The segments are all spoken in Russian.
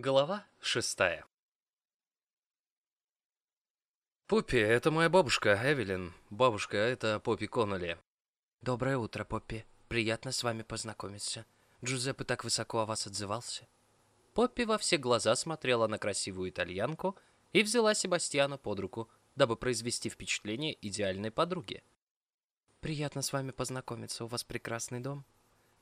Глава шестая «Поппи, это моя бабушка, Эвелин. Бабушка, это Поппи Конноли». «Доброе утро, Поппи. Приятно с вами познакомиться. Джузеппе так высоко о вас отзывался». Поппи во все глаза смотрела на красивую итальянку и взяла Себастьяна под руку, дабы произвести впечатление идеальной подруги. «Приятно с вами познакомиться. У вас прекрасный дом».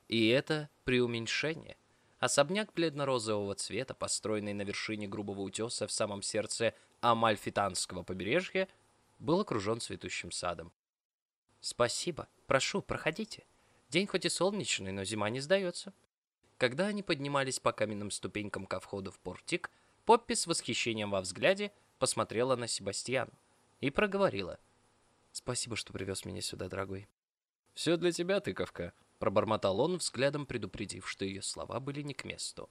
И это преуменьшение. Особняк бледно-розового цвета, построенный на вершине грубого утеса в самом сердце Амальфитанского побережья, был окружен цветущим садом. «Спасибо. Прошу, проходите. День хоть и солнечный, но зима не сдается». Когда они поднимались по каменным ступенькам ко входу в портик, Поппи с восхищением во взгляде посмотрела на Себастьяна и проговорила. «Спасибо, что привез меня сюда, дорогой». «Все для тебя, тыковка», — пробормотал он, взглядом предупредив, что ее слова были не к месту.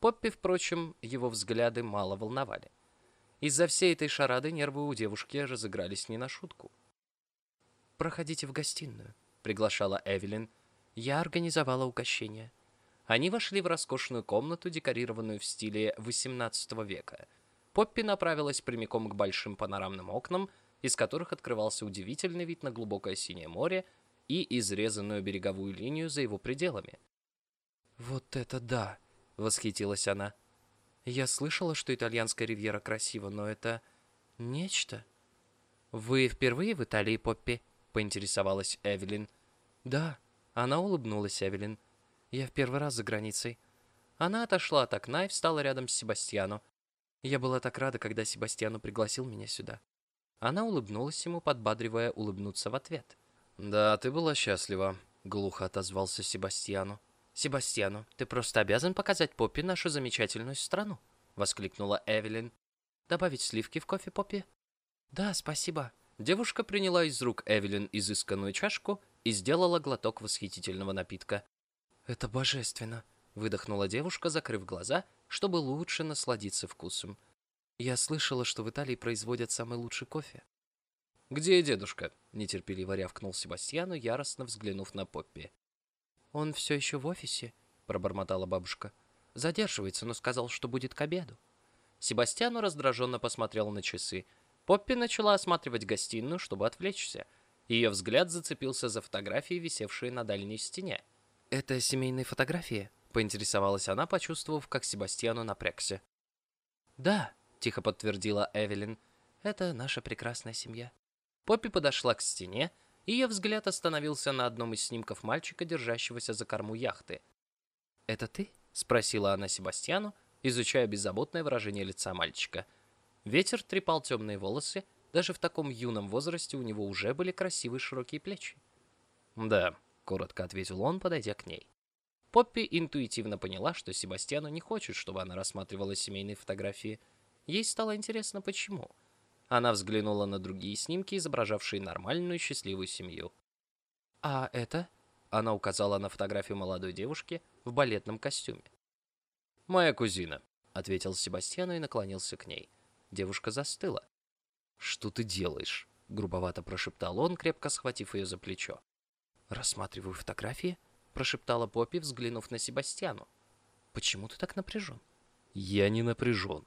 Поппи, впрочем, его взгляды мало волновали. Из-за всей этой шарады нервы у девушки разыгрались не на шутку. «Проходите в гостиную», — приглашала Эвелин. «Я организовала угощение». Они вошли в роскошную комнату, декорированную в стиле XVIII века. Поппи направилась прямиком к большим панорамным окнам, из которых открывался удивительный вид на глубокое синее море и изрезанную береговую линию за его пределами. «Вот это да!» — восхитилась она. «Я слышала, что итальянская ривьера красива, но это нечто». «Вы впервые в Италии, Поппи?» — поинтересовалась Эвелин. «Да», — она улыбнулась Эвелин. «Я в первый раз за границей». Она отошла от окна и встала рядом с Себастьяну. Я была так рада, когда Себастьяну пригласил меня сюда. Она улыбнулась ему, подбадривая улыбнуться в ответ. «Да, ты была счастлива», — глухо отозвался Себастьяну. «Себастьяну, ты просто обязан показать Поппи нашу замечательную страну», — воскликнула Эвелин. «Добавить сливки в кофе, Поппи?» «Да, спасибо». Девушка приняла из рук Эвелин изысканную чашку и сделала глоток восхитительного напитка. «Это божественно», — выдохнула девушка, закрыв глаза, чтобы лучше насладиться вкусом. «Я слышала, что в Италии производят самый лучший кофе». «Где дедушка?» — нетерпеливо рявкнул Себастьяну, яростно взглянув на Поппи. «Он все еще в офисе?» — пробормотала бабушка. «Задерживается, но сказал, что будет к обеду». Себастьяну раздраженно посмотрел на часы. Поппи начала осматривать гостиную, чтобы отвлечься. Ее взгляд зацепился за фотографии, висевшие на дальней стене. «Это семейные фотографии?» — поинтересовалась она, почувствовав, как Себастьяну напрягся. «Да», — тихо подтвердила Эвелин, — «это наша прекрасная семья». Поппи подошла к стене, и ее взгляд остановился на одном из снимков мальчика, держащегося за корму яхты. «Это ты?» — спросила она Себастьяну, изучая беззаботное выражение лица мальчика. Ветер трепал темные волосы, даже в таком юном возрасте у него уже были красивые широкие плечи. «Да», — коротко ответил он, подойдя к ней. Поппи интуитивно поняла, что Себастьяну не хочет, чтобы она рассматривала семейные фотографии. Ей стало интересно, почему — она взглянула на другие снимки, изображавшие нормальную счастливую семью. «А это?» Она указала на фотографию молодой девушки в балетном костюме. «Моя кузина», — ответил Себастьяну и наклонился к ней. Девушка застыла. «Что ты делаешь?» — грубовато прошептал он, крепко схватив ее за плечо. «Рассматриваю фотографии?» — прошептала Поппи, взглянув на Себастьяну. «Почему ты так напряжен?» «Я не напряжен».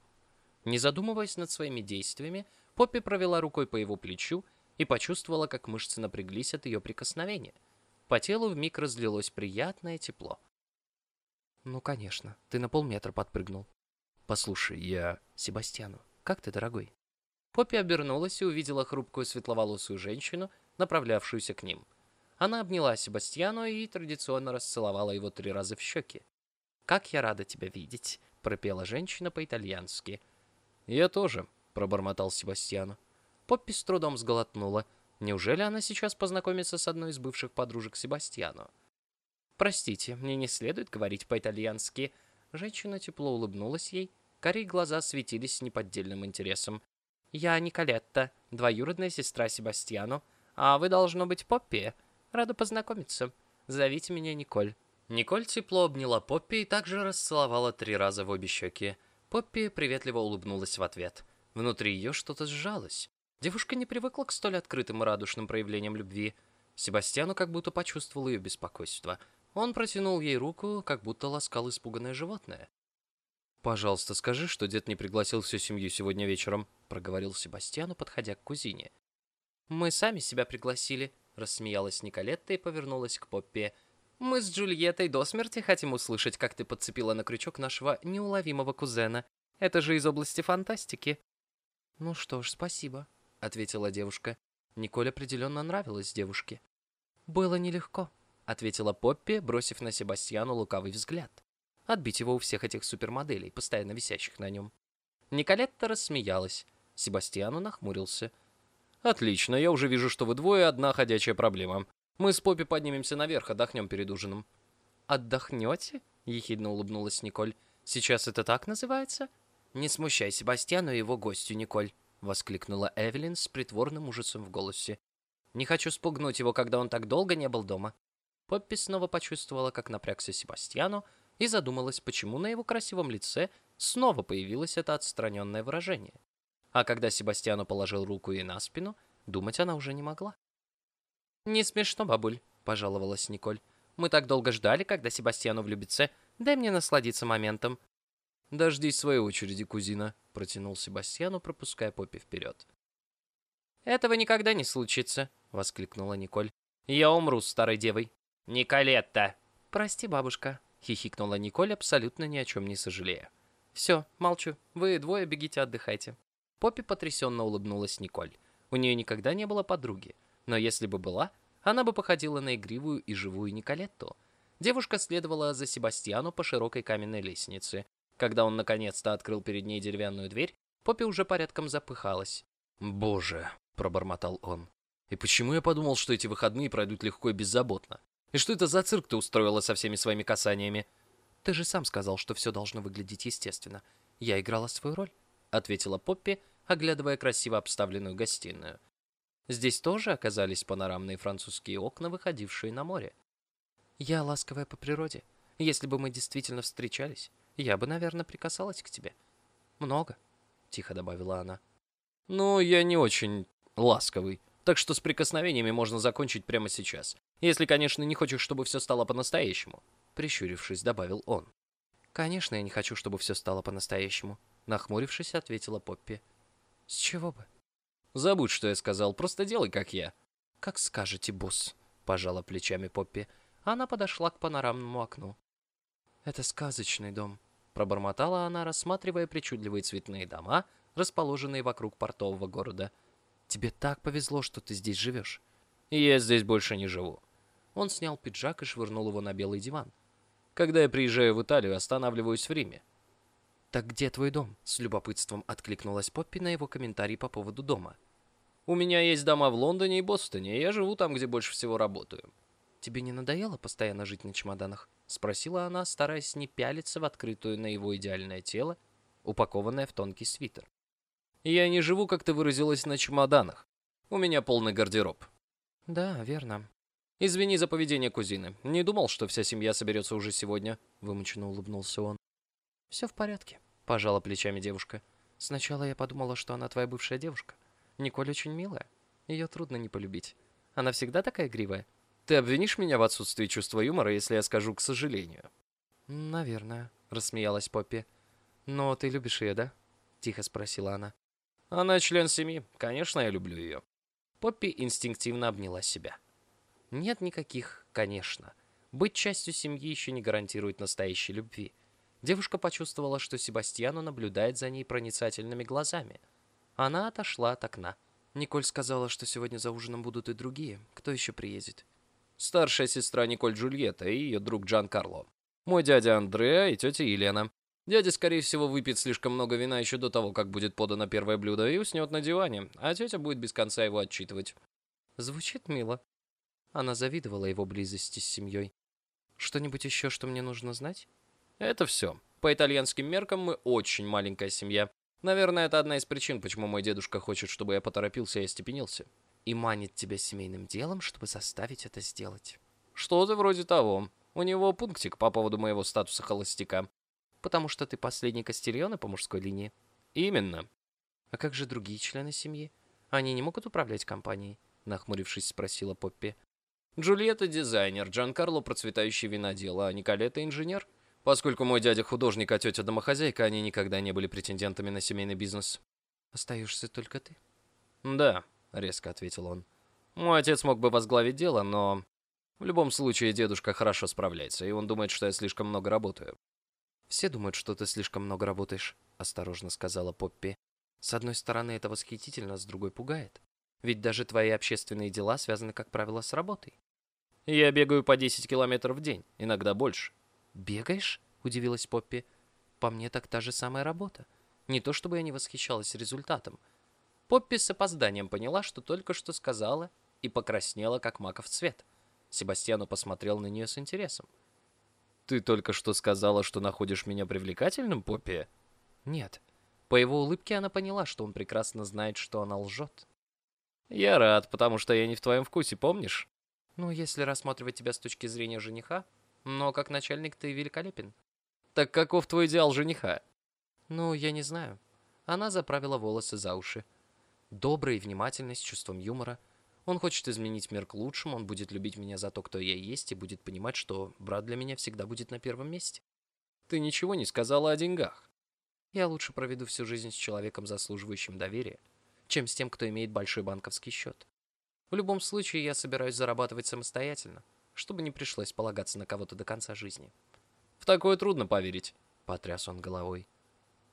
Не задумываясь над своими действиями, Поппи провела рукой по его плечу и почувствовала, как мышцы напряглись от ее прикосновения. По телу вмиг разлилось приятное тепло. «Ну, конечно, ты на полметра подпрыгнул». «Послушай, я...» «Себастьяну, как ты, дорогой?» Поппи обернулась и увидела хрупкую светловолосую женщину, направлявшуюся к ним. Она обняла Себастьяну и традиционно расцеловала его три раза в щеки. «Как я рада тебя видеть», — пропела женщина по-итальянски. «Я тоже», пробормотал Себастьяну. Поппи с трудом сглотнула. Неужели она сейчас познакомится с одной из бывших подружек Себастьяну? «Простите, мне не следует говорить по-итальянски». Женщина тепло улыбнулась ей. Кори глаза светились неподдельным интересом. «Я Николетта, двоюродная сестра Себастьяну. А вы, должно быть, Поппи. Рада познакомиться. Зовите меня Николь». Николь тепло обняла Поппи и также расцеловала три раза в обе щеки. Поппи приветливо улыбнулась в ответ. Внутри ее что-то сжалось. Девушка не привыкла к столь открытым и радушным проявлениям любви. Себастьяну как будто почувствовал ее беспокойство. Он протянул ей руку, как будто ласкал испуганное животное. «Пожалуйста, скажи, что дед не пригласил всю семью сегодня вечером», — проговорил Себастьяну, подходя к кузине. «Мы сами себя пригласили», — рассмеялась Николетта и повернулась к Поппе. «Мы с Джульеттой до смерти хотим услышать, как ты подцепила на крючок нашего неуловимого кузена. Это же из области фантастики». «Ну что ж, спасибо», — ответила девушка. Николь определенно нравилась девушке. «Было нелегко», — ответила Поппи, бросив на Себастьяну лукавый взгляд. Отбить его у всех этих супермоделей, постоянно висящих на нем. Николетта рассмеялась. Себастьяну нахмурился. «Отлично, я уже вижу, что вы двое одна ходячая проблема. Мы с Поппи поднимемся наверх, отдохнем перед ужином». «Отдохнете?» — ехидно улыбнулась Николь. «Сейчас это так называется?» «Не смущай Себастьяну и его гостю, Николь», — воскликнула Эвелин с притворным ужасом в голосе. «Не хочу спугнуть его, когда он так долго не был дома». Поппи снова почувствовала, как напрягся Себастьяну, и задумалась, почему на его красивом лице снова появилось это отстраненное выражение. А когда Себастьяну положил руку ей на спину, думать она уже не могла. «Не смешно, бабуль», — пожаловалась Николь. «Мы так долго ждали, когда Себастьяну влюбится. Дай мне насладиться моментом». «Дождись своей очереди, кузина», — протянул Себастьяну, пропуская Поппи вперед. «Этого никогда не случится», — воскликнула Николь. «Я умру с старой девой». «Николетта!» «Прости, бабушка», хихикнула Николь, абсолютно ни о чем не сожалея. «Все, молчу. Вы двое бегите, отдыхайте». Поппи потрясенно улыбнулась Николь. У нее никогда не было подруги, но если бы была, она бы походила на игривую и живую Николетту. Девушка следовала за Себастьяну по широкой каменной лестнице. Когда он наконец-то открыл перед ней деревянную дверь, Поппи уже порядком запыхалась. «Боже!» — пробормотал он. «И почему я подумал, что эти выходные пройдут легко и беззаботно? И что это за цирк ты устроила со всеми своими касаниями?» «Ты же сам сказал, что все должно выглядеть естественно. Я играла свою роль», — ответила Поппи, оглядывая красиво обставленную гостиную. Здесь тоже оказались панорамные французские окна, выходившие на море. «Я ласковая по природе. Если бы мы действительно встречались, я бы, наверное, прикасалась к тебе. Много», — тихо добавила она. «Ну, я не очень ласковый, так что с прикосновениями можно закончить прямо сейчас. Если, конечно, не хочешь, чтобы все стало по-настоящему», — прищурившись, добавил он. «Конечно, я не хочу, чтобы все стало по-настоящему», — нахмурившись, ответила Поппи. «С чего бы?» «Забудь, что я сказал, просто делай, как я». «Как скажете, босс», — пожала плечами Поппи. Она подошла к панорамному окну. «Это сказочный дом», — пробормотала она, рассматривая причудливые цветные дома, расположенные вокруг портового города. «Тебе так повезло, что ты здесь живешь». «Я здесь больше не живу. Он снял пиджак и швырнул его на белый диван. «Когда я приезжаю в Италию, останавливаюсь в Риме». «Так где твой дом?» — с любопытством откликнулась Поппи на его комментарий по поводу дома. «У меня есть дома в Лондоне и Бостоне, и я живу там, где больше всего работаю». «Тебе не надоело постоянно жить на чемоданах?» — спросила она, стараясь не пялиться в открытую на его идеальное тело, упакованное в тонкий свитер. «Я не живу, как ты выразилась, на чемоданах. У меня полный гардероб». «Да, верно. «Извини за поведение кузины. Не думал, что вся семья соберется уже сегодня», — вымученно улыбнулся он. «Все в порядке», — пожала плечами девушка. «Сначала я подумала, что она твоя бывшая девушка. Николь очень милая. Ее трудно не полюбить. Она всегда такая игривая». «Ты обвинишь меня в отсутствии чувства юмора, если я скажу «к сожалению»?» «Наверное», — рассмеялась Поппи. «Но ты любишь ее, да?» — тихо спросила она. «Она член семьи. Конечно, я люблю ее». Поппи инстинктивно обняла себя. Нет никаких, конечно. Быть частью семьи еще не гарантирует настоящей любви. Девушка почувствовала, что Себастьяну наблюдает за ней проницательными глазами. Она отошла от окна. Николь сказала, что сегодня за ужином будут и другие. Кто еще приедет? Старшая сестра Николь Джульетта и ее друг Джан Карло. Мой дядя Андреа и тетя Елена. Дядя, скорее всего, выпьет слишком много вина еще до того, как будет подано первое блюдо, и уснет на диване, а тетя будет без конца его отчитывать. Звучит мило. Она завидовала его близости с семьей. «Что-нибудь еще, что мне нужно знать?» «Это все. По итальянским меркам мы очень маленькая семья. Наверное, это одна из причин, почему мой дедушка хочет, чтобы я поторопился и остепенился. И манит тебя семейным делом, чтобы заставить это сделать». «Что-то вроде того. У него пунктик по поводу моего статуса холостяка». «Потому что ты последний Кастильоне по мужской линии?» «Именно». «А как же другие члены семьи? Они не могут управлять компанией?» Нахмурившись, спросила Поппи. Джульетта – дизайнер, Джан Карло – процветающий винодел, а Николета – инженер. Поскольку мой дядя художник, а тетя домохозяйка, они никогда не были претендентами на семейный бизнес. Остаешься только ты. Да, резко ответил он. Мой отец мог бы возглавить дело, но в любом случае дедушка хорошо справляется, и он думает, что я слишком много работаю. Все думают, что ты слишком много работаешь, осторожно сказала Поппи. С одной стороны, это восхитительно, с другой пугает. Ведь даже твои общественные дела связаны, как правило, с работой. Я бегаю по 10 километров в день, иногда больше. «Бегаешь?» — удивилась Поппи. «По мне так та же самая работа. Не то чтобы я не восхищалась результатом». Поппи с опозданием поняла, что только что сказала, и покраснела, как маков цвет. Себастьяну посмотрел на нее с интересом. «Ты только что сказала, что находишь меня привлекательным, Поппи?» «Нет». По его улыбке она поняла, что он прекрасно знает, что она лжет. «Я рад, потому что я не в твоем вкусе, помнишь?» «Ну, если рассматривать тебя с точки зрения жениха, но как начальник ты великолепен. Так каков твой идеал жениха? Ну, я не знаю. Она заправила волосы за уши. Добрый, внимательный, с чувством юмора. Он хочет изменить мир к лучшему, он будет любить меня за то, кто я есть, и будет понимать, что брат для меня всегда будет на первом месте. Ты ничего не сказала о деньгах. Я лучше проведу всю жизнь с человеком, заслуживающим доверия, чем с тем, кто имеет большой банковский счет. В любом случае, я собираюсь зарабатывать самостоятельно чтобы не пришлось полагаться на кого-то до конца жизни. «В такое трудно поверить», — потряс он головой.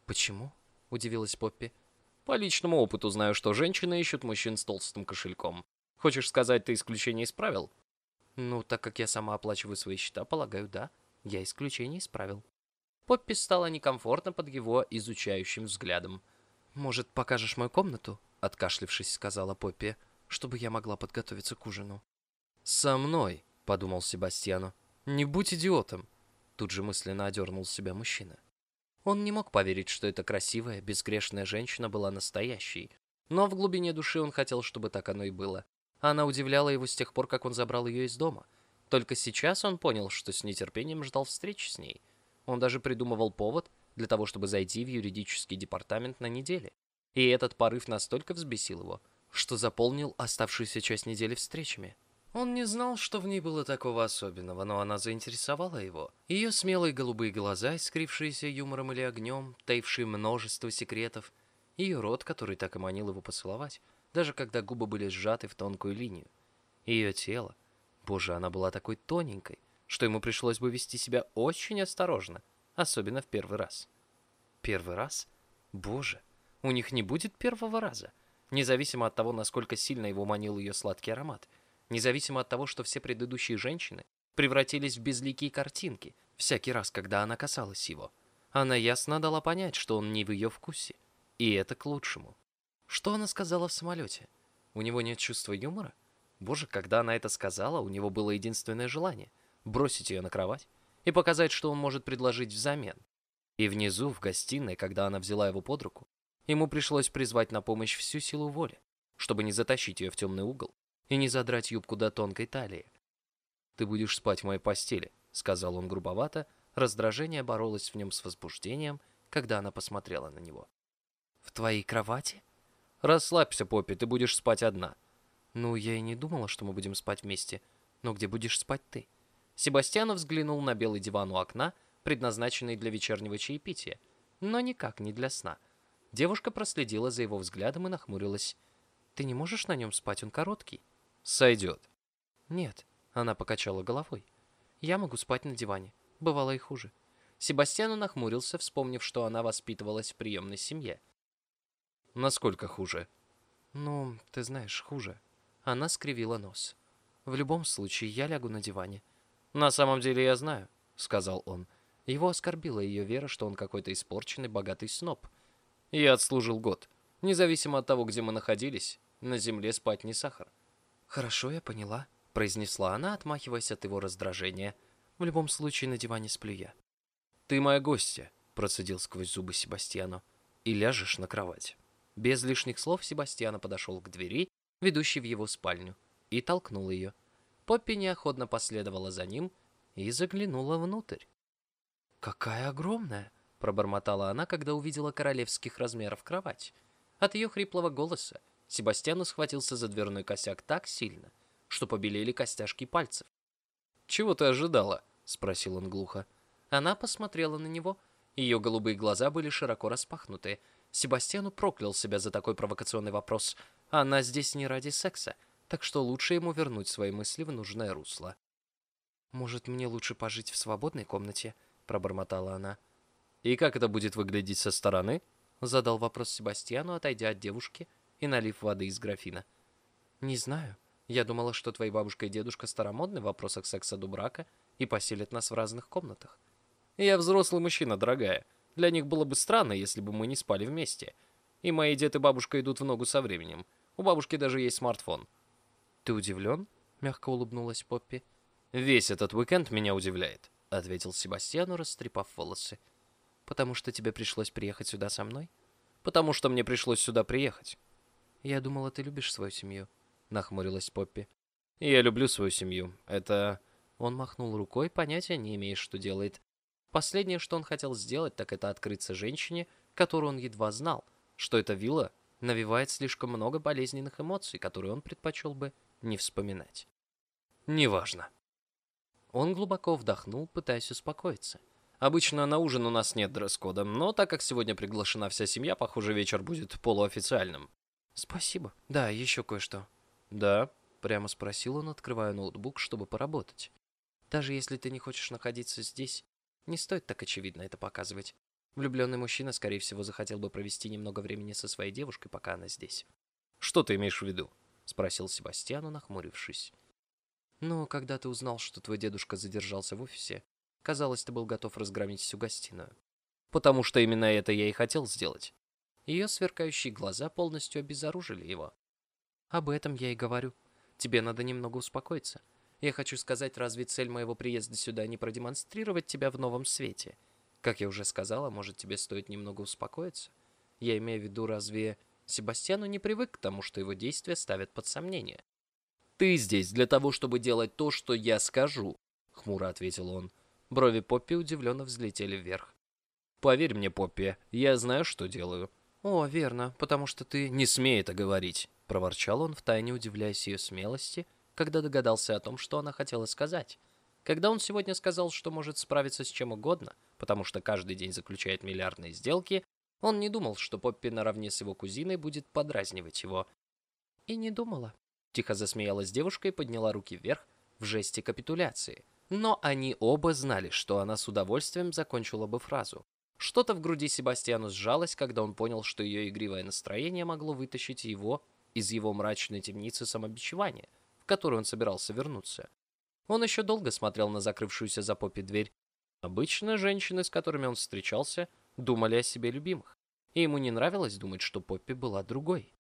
«Почему?» — удивилась Поппи. «По личному опыту знаю, что женщины ищут мужчин с толстым кошельком. Хочешь сказать, ты исключение исправил?» «Ну, так как я сама оплачиваю свои счета, полагаю, да. Я исключение исправил». Поппи стало некомфортно под его изучающим взглядом. «Может, покажешь мою комнату?» — откашлившись, сказала Поппи, чтобы я могла подготовиться к ужину. «Со мной», — подумал Себастьяну. «Не будь идиотом!» Тут же мысленно одернул себя мужчина. Он не мог поверить, что эта красивая, безгрешная женщина была настоящей. Но в глубине души он хотел, чтобы так оно и было. Она удивляла его с тех пор, как он забрал ее из дома. Только сейчас он понял, что с нетерпением ждал встречи с ней. Он даже придумывал повод для того, чтобы зайти в юридический департамент на неделе. И этот порыв настолько взбесил его, что заполнил оставшуюся часть недели встречами. Он не знал, что в ней было такого особенного, но она заинтересовала его. Ее смелые голубые глаза, искрившиеся юмором или огнем, таившие множество секретов, ее рот, который так и манил его поцеловать, даже когда губы были сжаты в тонкую линию. Ее тело. Боже, она была такой тоненькой, что ему пришлось бы вести себя очень осторожно, особенно в первый раз. Первый раз? Боже, у них не будет первого раза, независимо от того, насколько сильно его манил ее сладкий аромат — независимо от того, что все предыдущие женщины превратились в безликие картинки всякий раз, когда она касалась его. Она ясно дала понять, что он не в ее вкусе, и это к лучшему. Что она сказала в самолете? У него нет чувства юмора? Боже, когда она это сказала, у него было единственное желание — бросить ее на кровать и показать, что он может предложить взамен. И внизу, в гостиной, когда она взяла его под руку, ему пришлось призвать на помощь всю силу воли, чтобы не затащить ее в темный угол и не задрать юбку до тонкой талии. «Ты будешь спать в моей постели», — сказал он грубовато, раздражение боролось в нем с возбуждением, когда она посмотрела на него. «В твоей кровати?» «Расслабься, Поппи, ты будешь спать одна». «Ну, я и не думала, что мы будем спать вместе. Но где будешь спать ты?» Себастьянов взглянул на белый диван у окна, предназначенный для вечернего чаепития, но никак не для сна. Девушка проследила за его взглядом и нахмурилась. «Ты не можешь на нем спать, он короткий». Сойдет. Нет, она покачала головой. Я могу спать на диване. Бывало и хуже. Себастьян нахмурился, вспомнив, что она воспитывалась в приемной семье. Насколько хуже? Ну, ты знаешь, хуже. Она скривила нос. В любом случае, я лягу на диване. На самом деле я знаю, сказал он. Его оскорбила ее вера, что он какой-то испорченный богатый сноб. Я отслужил год. Независимо от того, где мы находились, на земле спать не сахар. «Хорошо, я поняла», — произнесла она, отмахиваясь от его раздражения. «В любом случае, на диване сплю я». «Ты моя гостья», — процедил сквозь зубы Себастьяну, — «и ляжешь на кровать». Без лишних слов Себастьяна подошел к двери, ведущей в его спальню, и толкнул ее. Поппи неохотно последовала за ним и заглянула внутрь. «Какая огромная!» — пробормотала она, когда увидела королевских размеров кровать. От ее хриплого голоса Себастьяну схватился за дверной косяк так сильно, что побелели костяшки пальцев. «Чего ты ожидала?» — спросил он глухо. Она посмотрела на него. Ее голубые глаза были широко распахнуты. Себастьяну проклял себя за такой провокационный вопрос. Она здесь не ради секса, так что лучше ему вернуть свои мысли в нужное русло. «Может, мне лучше пожить в свободной комнате?» — пробормотала она. «И как это будет выглядеть со стороны?» — задал вопрос Себастьяну, отойдя от девушки и налив воды из графина. «Не знаю. Я думала, что твои бабушка и дедушка старомодны в вопросах секса до брака и поселят нас в разных комнатах». «Я взрослый мужчина, дорогая. Для них было бы странно, если бы мы не спали вместе. И мои дед и бабушка идут в ногу со временем. У бабушки даже есть смартфон». «Ты удивлен?» — мягко улыбнулась Поппи. «Весь этот уикенд меня удивляет», — ответил Себастьяну, растрепав волосы. «Потому что тебе пришлось приехать сюда со мной?» «Потому что мне пришлось сюда приехать». «Я думала, ты любишь свою семью», — нахмурилась Поппи. «Я люблю свою семью. Это...» Он махнул рукой, понятия не имея, что делает. Последнее, что он хотел сделать, так это открыться женщине, которую он едва знал, что эта вилла навевает слишком много болезненных эмоций, которые он предпочел бы не вспоминать. «Неважно». Он глубоко вдохнул, пытаясь успокоиться. Обычно на ужин у нас нет дресс-кода, но так как сегодня приглашена вся семья, похоже, вечер будет полуофициальным. Спасибо. Да, еще кое-что. Да? Прямо спросил он, открывая ноутбук, чтобы поработать. Даже если ты не хочешь находиться здесь, не стоит так очевидно это показывать. Влюбленный мужчина, скорее всего, захотел бы провести немного времени со своей девушкой, пока она здесь. «Что ты имеешь в виду?» — спросил Себастьяну, нахмурившись. «Ну, когда ты узнал, что твой дедушка задержался в офисе, казалось, ты был готов разгромить всю гостиную. Потому что именно это я и хотел сделать». Ее сверкающие глаза полностью обезоружили его. «Об этом я и говорю. Тебе надо немного успокоиться. Я хочу сказать, разве цель моего приезда сюда не продемонстрировать тебя в новом свете? Как я уже сказала, может, тебе стоит немного успокоиться? Я имею в виду, разве Себастьяну не привык к тому, что его действия ставят под сомнение? «Ты здесь для того, чтобы делать то, что я скажу», — хмуро ответил он. Брови Поппи удивленно взлетели вверх. «Поверь мне, Поппи, я знаю, что делаю». «О, верно, потому что ты...» «Не смей это говорить», — проворчал он, втайне удивляясь ее смелости, когда догадался о том, что она хотела сказать. Когда он сегодня сказал, что может справиться с чем угодно, потому что каждый день заключает миллиардные сделки, он не думал, что Поппи наравне с его кузиной будет подразнивать его. И не думала. Тихо засмеялась девушка и подняла руки вверх в жесте капитуляции. Но они оба знали, что она с удовольствием закончила бы фразу. Что-то в груди Себастьяну сжалось, когда он понял, что ее игривое настроение могло вытащить его из его мрачной темницы самобичевания — в которую он собирался вернуться. Он еще долго смотрел на закрывшуюся за попе дверь. Обычно женщины, с которыми он встречался, думали о себе любимых, и ему не нравилось думать, что Поппи была другой.